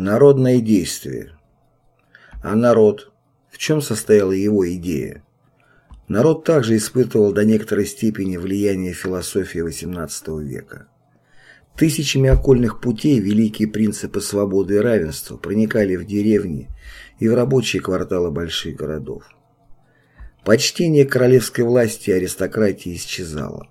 Народное действие. А народ? В чем состояла его идея? Народ также испытывал до некоторой степени влияние философии XVIII века. Тысячами окольных путей великие принципы свободы и равенства проникали в деревни и в рабочие кварталы больших городов. Почтение королевской власти и аристократии исчезало.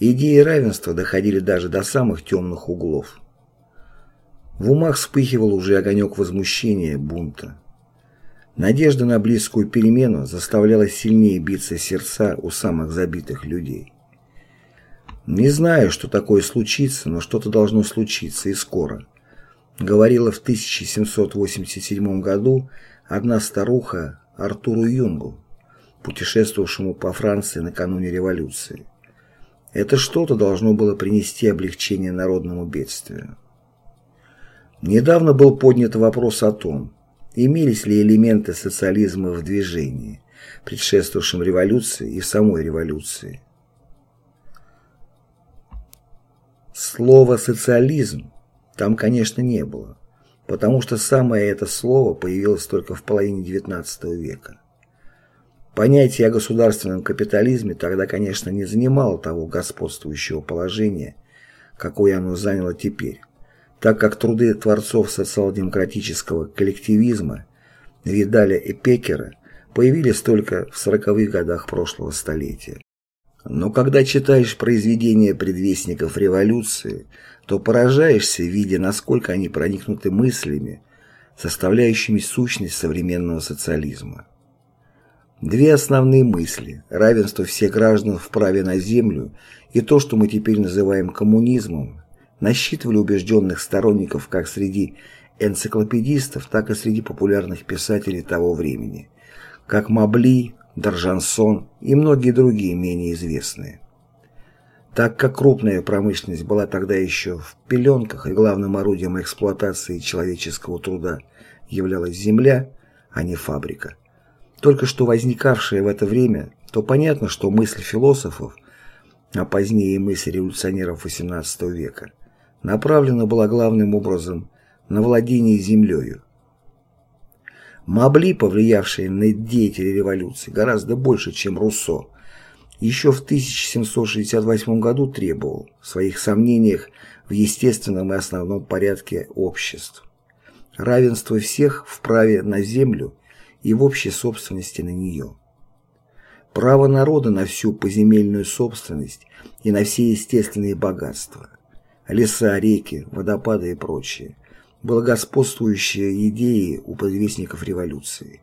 Идеи равенства доходили даже до самых темных углов. В умах вспыхивал уже огонек возмущения, бунта. Надежда на близкую перемену заставляла сильнее биться сердца у самых забитых людей. «Не знаю, что такое случится, но что-то должно случиться и скоро», говорила в 1787 году одна старуха Артуру Юнгу, путешествовавшему по Франции накануне революции. Это что-то должно было принести облегчение народному бедствию. Недавно был поднят вопрос о том, имелись ли элементы социализма в движении, предшествовавшем революции и самой революции. Слово «социализм» там, конечно, не было, потому что самое это слово появилось только в половине XIX века. Понятие о государственном капитализме тогда, конечно, не занимало того господствующего положения, какое оно заняло теперь так как труды творцов социал-демократического коллективизма Видаля и Пекера появились только в сороковых годах прошлого столетия. Но когда читаешь произведения предвестников революции, то поражаешься, видя, насколько они проникнуты мыслями, составляющими сущность современного социализма. Две основные мысли – равенство всех граждан в праве на землю и то, что мы теперь называем коммунизмом, насчитывали убежденных сторонников как среди энциклопедистов, так и среди популярных писателей того времени, как Мабли, Доржансон и многие другие менее известные. Так как крупная промышленность была тогда еще в пеленках и главным орудием эксплуатации человеческого труда являлась земля, а не фабрика, только что возникавшая в это время, то понятно, что мысль философов, а позднее и мысль революционеров XVIII века – направлена была главным образом на владение землею. Мабли, повлиявший на деятелей революции гораздо больше, чем Руссо, еще в 1768 году требовал в своих сомнениях в естественном и основном порядке обществ равенство всех в праве на землю и в общей собственности на нее. Право народа на всю поземельную собственность и на все естественные богатства – леса, реки, водопады и прочее, была господствующая идеей у подвесников революции,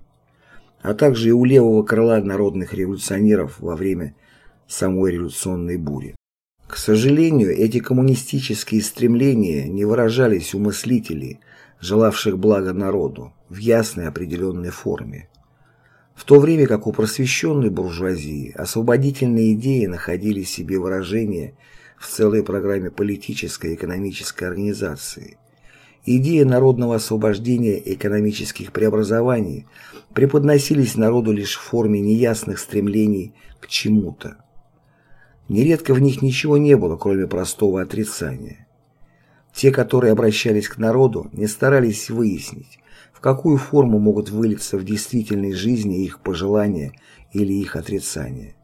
а также и у левого крыла народных революционеров во время самой революционной бури. К сожалению, эти коммунистические стремления не выражались у мыслителей, желавших блага народу, в ясной определенной форме. В то время как у просвещенной буржуазии освободительные идеи находили себе выражение – в целой программе политической и экономической организации. Идеи народного освобождения и экономических преобразований преподносились народу лишь в форме неясных стремлений к чему-то. Нередко в них ничего не было, кроме простого отрицания. Те, которые обращались к народу, не старались выяснить, в какую форму могут вылиться в действительной жизни их пожелания или их отрицания.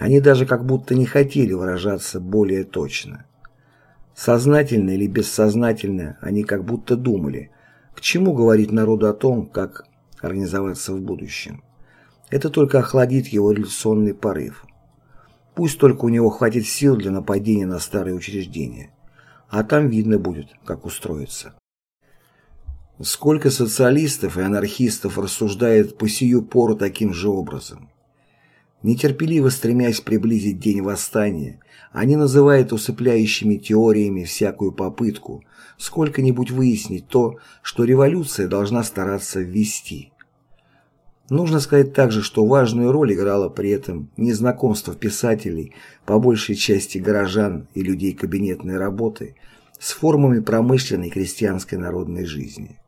Они даже как будто не хотели выражаться более точно. Сознательно или бессознательно они как будто думали, к чему говорить народу о том, как организоваться в будущем. Это только охладит его революционный порыв. Пусть только у него хватит сил для нападения на старые учреждения. А там видно будет, как устроиться. Сколько социалистов и анархистов рассуждает по сию пору таким же образом. Нетерпеливо стремясь приблизить день восстания, они называют усыпляющими теориями всякую попытку сколько-нибудь выяснить то, что революция должна стараться ввести. Нужно сказать также, что важную роль играло при этом незнакомство писателей, по большей части горожан и людей кабинетной работы, с формами промышленной крестьянской народной жизни.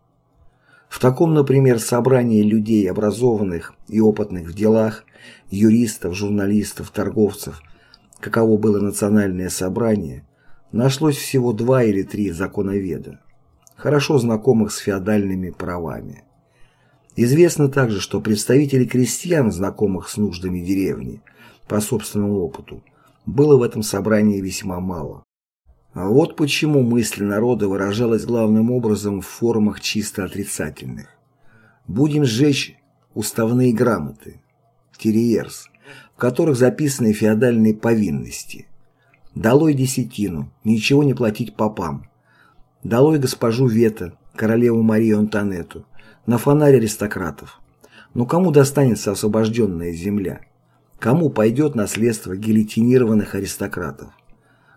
В таком, например, собрании людей, образованных и опытных в делах, юристов, журналистов, торговцев, каково было национальное собрание, нашлось всего два или три законоведа. хорошо знакомых с феодальными правами. Известно также, что представителей крестьян, знакомых с нуждами деревни, по собственному опыту, было в этом собрании весьма мало. А вот почему мысль народа выражалась главным образом в формах чисто отрицательных. Будем сжечь уставные грамоты, терьерс, в которых записаны феодальные повинности. Долой десятину, ничего не платить попам. Долой госпожу Вета, королеву Марию Антонету, на фонарь аристократов. Но кому достанется освобожденная земля? Кому пойдет наследство гильотинированных аристократов?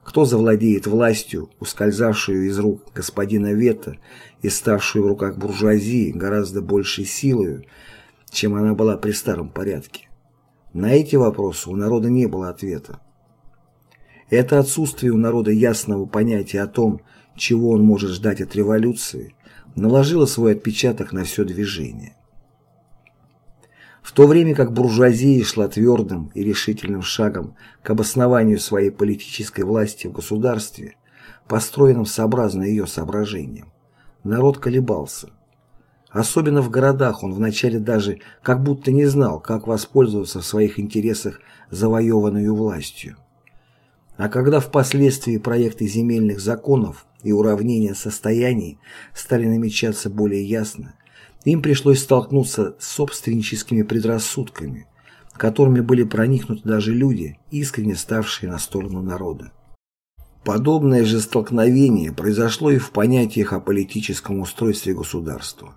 Кто завладеет властью, ускользавшую из рук господина Вета и ставшую в руках буржуазии гораздо большей силою, чем она была при старом порядке? На эти вопросы у народа не было ответа. Это отсутствие у народа ясного понятия о том, чего он может ждать от революции, наложило свой отпечаток на все движение. В то время как буржуазия шла твердым и решительным шагом к обоснованию своей политической власти в государстве, построенном сообразно ее соображениям, народ колебался. Особенно в городах он вначале даже как будто не знал, как воспользоваться в своих интересах завоеванную властью. А когда впоследствии проекты земельных законов и уравнения состояний стали намечаться более ясно, им пришлось столкнуться с собственническими предрассудками, которыми были проникнуты даже люди, искренне ставшие на сторону народа. Подобное же столкновение произошло и в понятиях о политическом устройстве государства.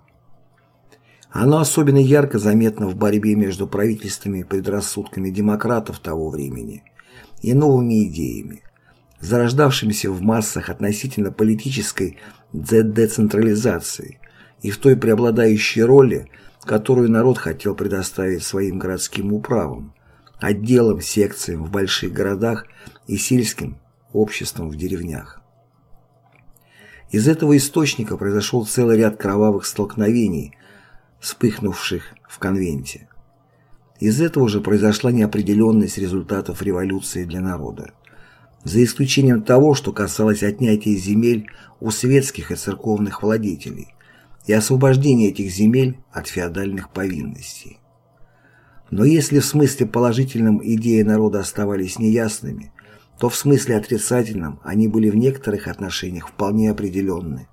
Оно особенно ярко заметно в борьбе между правительствами и предрассудками демократов того времени и новыми идеями, зарождавшимися в массах относительно политической децентрализации, и в той преобладающей роли, которую народ хотел предоставить своим городским управам, отделам, секциям в больших городах и сельским обществам в деревнях. Из этого источника произошел целый ряд кровавых столкновений, вспыхнувших в конвенте. Из этого же произошла неопределенность результатов революции для народа. За исключением того, что касалось отнятия земель у светских и церковных владетелей, и освобождение этих земель от феодальных повинностей. Но если в смысле положительном идеи народа оставались неясными, то в смысле отрицательном они были в некоторых отношениях вполне определенны.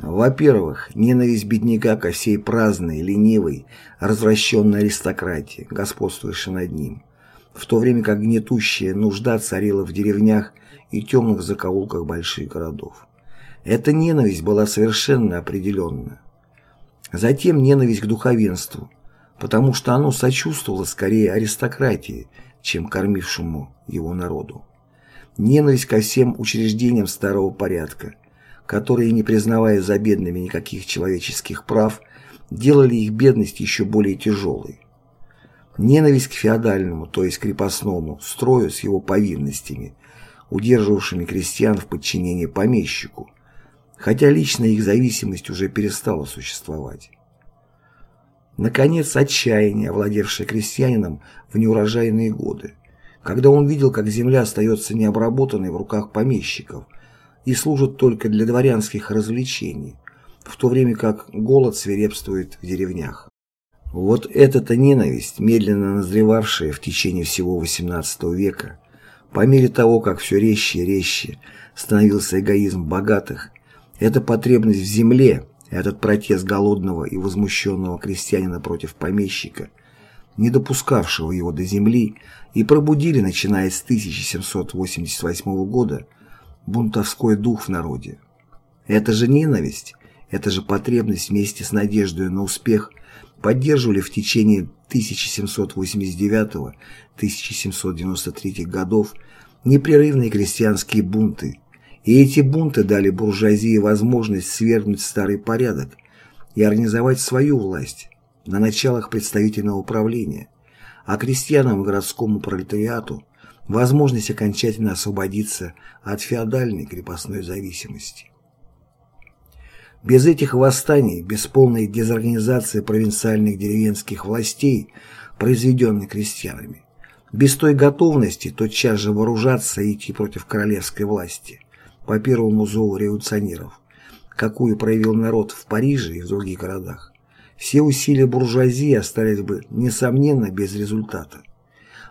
Во-первых, ненависть бедняка ко всей праздной, ленивой, развращенной аристократии, господствующей над ним, в то время как гнетущая нужда царила в деревнях и темных закоулках больших городов. Эта ненависть была совершенно определенна. Затем ненависть к духовенству, потому что оно сочувствовало скорее аристократии, чем кормившему его народу. Ненависть ко всем учреждениям старого порядка, которые, не признавая за бедными никаких человеческих прав, делали их бедность еще более тяжелой. Ненависть к феодальному, то есть крепостному, строю с его повинностями, удерживавшими крестьян в подчинении помещику, хотя личная их зависимость уже перестала существовать. Наконец, отчаяние, овладевшее крестьянином в неурожайные годы, когда он видел, как земля остается необработанной в руках помещиков и служит только для дворянских развлечений, в то время как голод свирепствует в деревнях. Вот эта-то ненависть, медленно назревавшая в течение всего XVIII века, по мере того, как все резче и резче становился эгоизм богатых эта потребность в земле, этот протест голодного и возмущенного крестьянина против помещика, не допускавшего его до земли, и пробудили, начиная с 1788 года, бунтовской дух в народе. Это же ненависть, это же потребность вместе с надеждой на успех поддерживали в течение 1789-1793 годов непрерывные крестьянские бунты, и эти бунты дали буржуазии возможность свергнуть старый порядок и организовать свою власть на началах представительного управления, а крестьянам и городскому пролетариату возможность окончательно освободиться от феодальной крепостной зависимости. Без этих восстаний, без полной дезорганизации провинциальных деревенских властей, произведенных крестьянами, без той готовности тотчас же вооружаться и идти против королевской власти, по первому зову революционеров, какую проявил народ в Париже и в других городах, все усилия буржуазии остались бы, несомненно, без результата.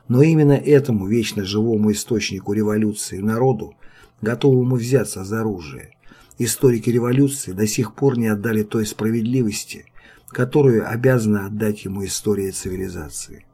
Но именно этому вечно живому источнику революции народу, готовому взяться за оружие, историки революции до сих пор не отдали той справедливости, которую обязана отдать ему история цивилизации.